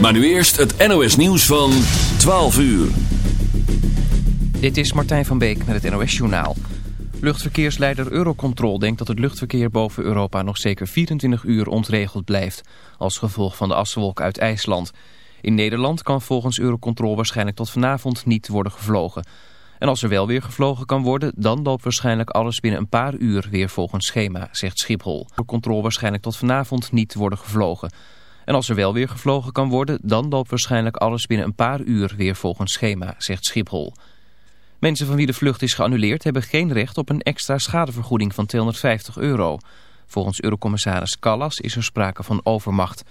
Maar nu eerst het NOS nieuws van 12 uur. Dit is Martijn van Beek met het NOS Journaal. Luchtverkeersleider Eurocontrol denkt dat het luchtverkeer boven Europa nog zeker 24 uur ontregeld blijft. Als gevolg van de aswolk uit IJsland. In Nederland kan volgens Eurocontrol waarschijnlijk tot vanavond niet worden gevlogen. En als er wel weer gevlogen kan worden, dan loopt waarschijnlijk alles binnen een paar uur weer volgens schema, zegt Schiphol. Eurocontrol waarschijnlijk tot vanavond niet worden gevlogen. En als er wel weer gevlogen kan worden, dan loopt waarschijnlijk alles binnen een paar uur weer volgens schema, zegt Schiphol. Mensen van wie de vlucht is geannuleerd hebben geen recht op een extra schadevergoeding van 250 euro. Volgens Eurocommissaris Callas is er sprake van overmacht.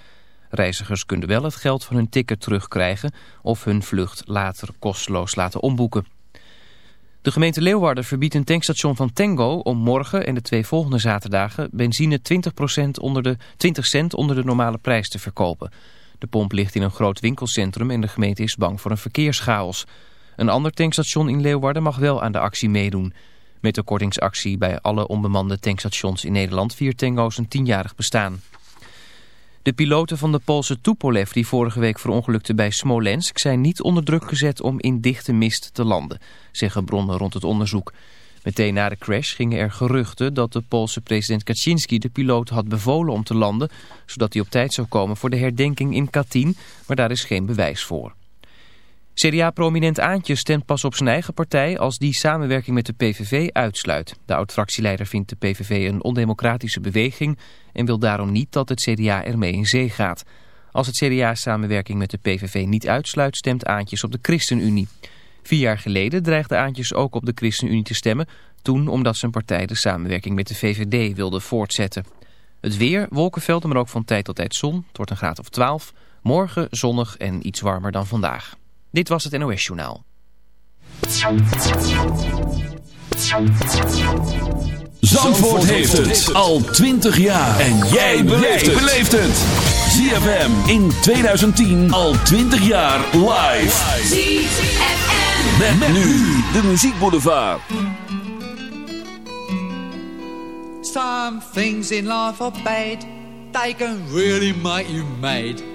Reizigers kunnen wel het geld van hun ticket terugkrijgen of hun vlucht later kosteloos laten omboeken. De gemeente Leeuwarden verbiedt een tankstation van Tango om morgen en de twee volgende zaterdagen benzine 20%, onder de, 20 cent onder de normale prijs te verkopen. De pomp ligt in een groot winkelcentrum en de gemeente is bang voor een verkeerschaos. Een ander tankstation in Leeuwarden mag wel aan de actie meedoen. Met de kortingsactie bij alle onbemande tankstations in Nederland viert Tango zijn tienjarig bestaan. De piloten van de Poolse Tupolev die vorige week verongelukte bij Smolensk zijn niet onder druk gezet om in dichte mist te landen, zeggen bronnen rond het onderzoek. Meteen na de crash gingen er geruchten dat de Poolse president Kaczynski de piloot had bevolen om te landen, zodat hij op tijd zou komen voor de herdenking in Katyn, maar daar is geen bewijs voor. CDA-prominent Aantje stemt pas op zijn eigen partij als die samenwerking met de PVV uitsluit. De oud-fractieleider vindt de PVV een ondemocratische beweging en wil daarom niet dat het CDA ermee in zee gaat. Als het CDA samenwerking met de PVV niet uitsluit, stemt Aantjes op de ChristenUnie. Vier jaar geleden dreigde Aantjes ook op de ChristenUnie te stemmen, toen omdat zijn partij de samenwerking met de VVD wilde voortzetten. Het weer, wolkenvelden, maar ook van tijd tot tijd zon. Het wordt een graad of 12. Morgen zonnig en iets warmer dan vandaag. Dit was het NOS Journaal. Zandvoort heeft het al 20 jaar. En jij beleeft het. ZFM in 2010 al 20 jaar live. ZFM. Met, met nu de muziekboulevard. Some things in life are bad. They can really make you mad.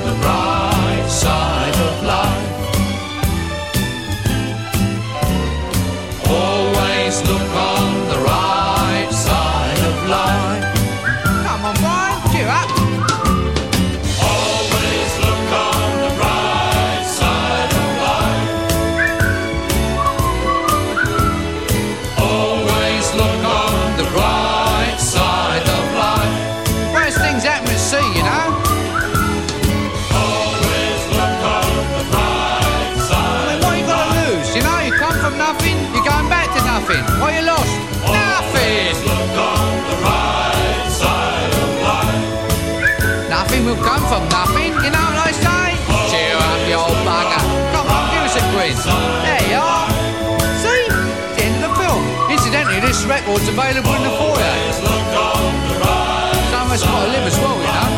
It's available in the foyer. So much got to live as well, you know.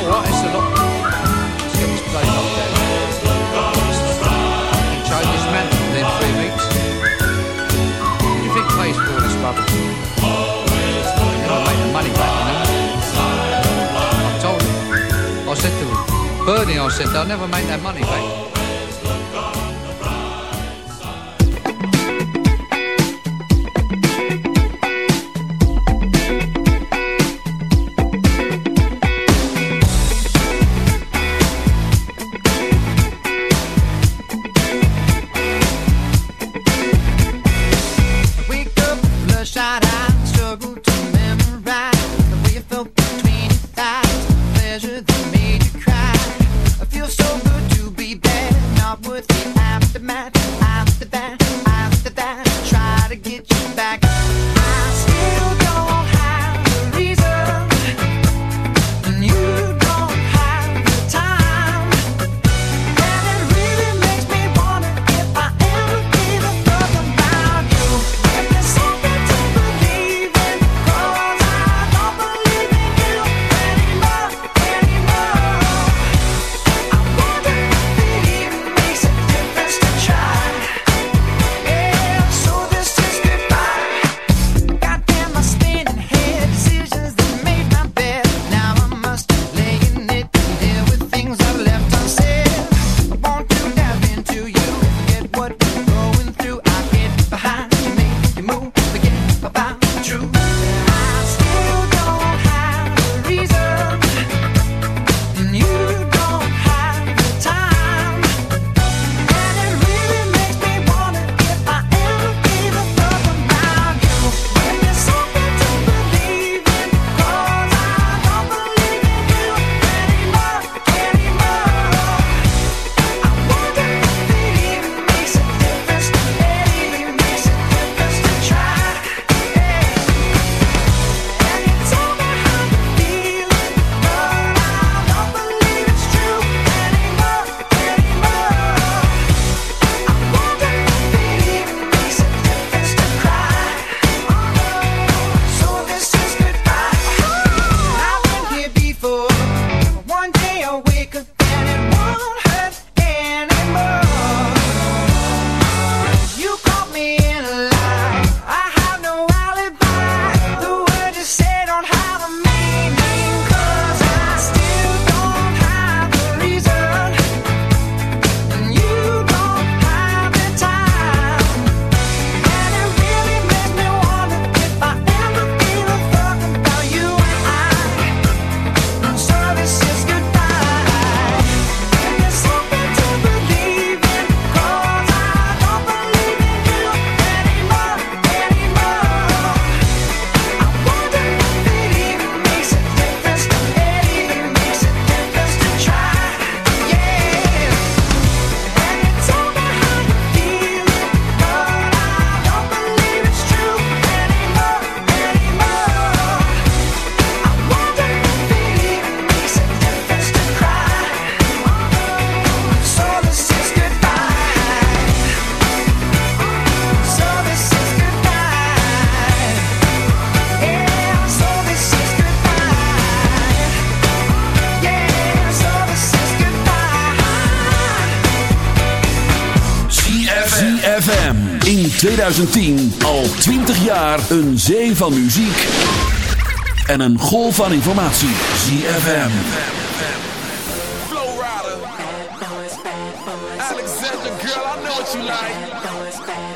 All right, it's a lot. Let's get this place up there. And change this man within three weeks. Do you think pays for this rubbish? You gotta make the money back, you know. I told him. I said to him, Bernie, I said, they'll never make that money back. 2010 al 20 jaar een zee van muziek en een golf van informatie. ZFM. Flow Alexander, girl, I know what you like.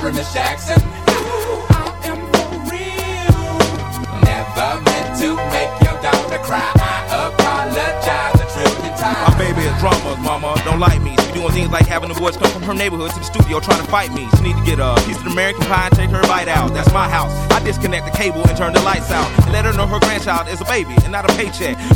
Sorry, Miss Jackson. I am for real. Never meant to make your daughter cry. I apologize a. My baby is drama, mama. Don't like me. She doing things like having the boys come from her neighborhood to the studio trying to fight me. She need to get a piece of American pie and take her bite out. That's my house. I disconnect the cable and turn the lights out. And let her know her grandchild is a baby and not a paycheck.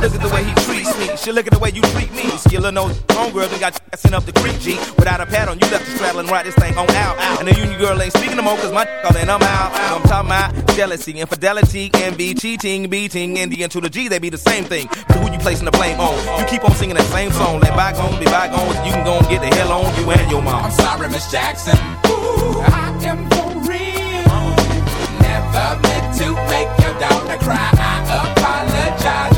Look at the way he treats me. She look at the way you treat me. Skillin' no homegirl done got you sent up the creek, G. Without a pad on, you left the straddle and this thing on out. And the union girl ain't speaking no more, cause my all in, I'm out. I'm talking about jealousy, infidelity, envy, cheating, beating, and the to the G, they be the same thing. But who you placing the blame on? You keep on singing that same song. Let bygones be bygones, you can go and get the hell on you and your mom. I'm sorry, Miss Jackson. Ooh, I am for real. Never meant to make your daughter cry. I apologize.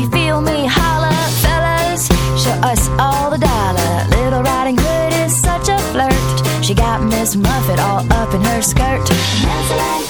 you feel me, holla, fellas, show us all the dollar. Little Riding Hood is such a flirt. She got Miss Muffet all up in her skirt.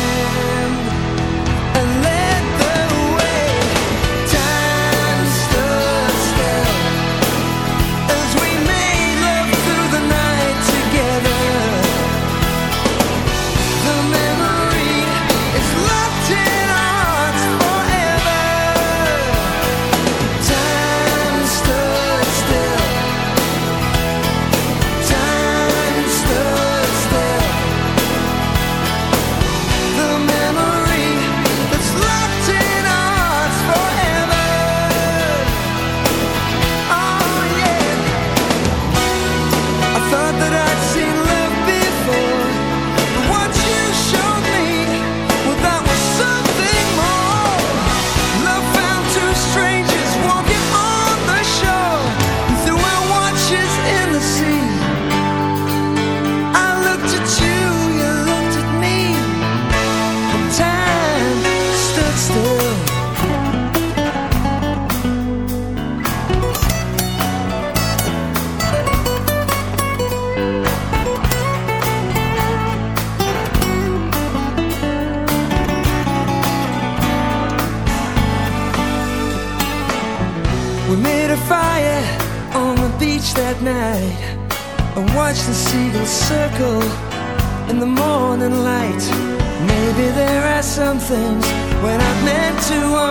midnight and watch the seagulls circle in the morning light. Maybe there are some things when I meant to.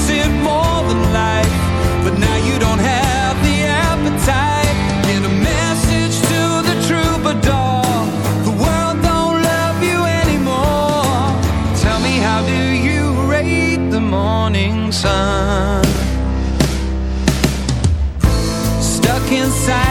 sun. Stuck inside.